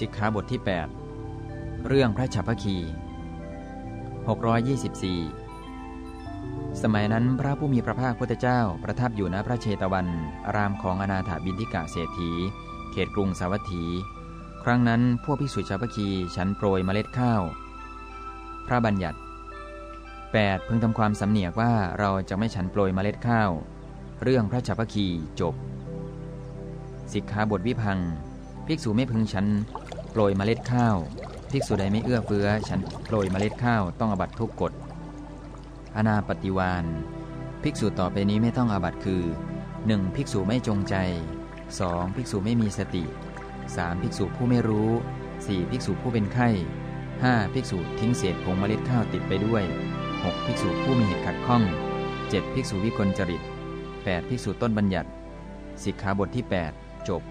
สิกขาบทที่ 8 เรื่องพระฉัพพคี 624 สมัยนั้นพระผู้มีพระภาคพุทธเจ้าประทับอยู่ณพระเชตวัน อารามของอนาถาบินทิกะเศรษฐี เขตกรุงสาวัตถี ครั้งนั้นพวกภิกษุชาวพคีฉันโปรยเมล็ดข้าว พระบัญญัติ 8. พึงทำความสำเนียกว่าเราจะไม่ฉันโปรยเมล็ดข้าว เรื่องพระฉัพพคีจบสิกขาบทวิพัง ภิกษุไม่พึงฉัน โปรยเมล็ดข้าว ภิกษุใดไม่เอื้อเฟื้อ ฉันโปรยเมล็ดข้าวต้องอบัตทุกกฎอนาปฏิวานภิกษุต่อไปนี้ไม่ต้องอาบัตคือ 1. ภิกษุไม่จงใจ 2. ภิกษุไม่มีสติ 3. ภิกษุผู้ไม่รู้ 4. ภิกษุผู้เป็นไข้ 5. ภิกษุทิ้งเศษผงเมล็ดข้าวติดไปด้วย 6. ภิกษุผู้มีเหตุขัดข้อง 7. ภิกษุวิกลจริต 8. ภิกษุต้นบัญญัติ สิกขาบทที่ 8 จบ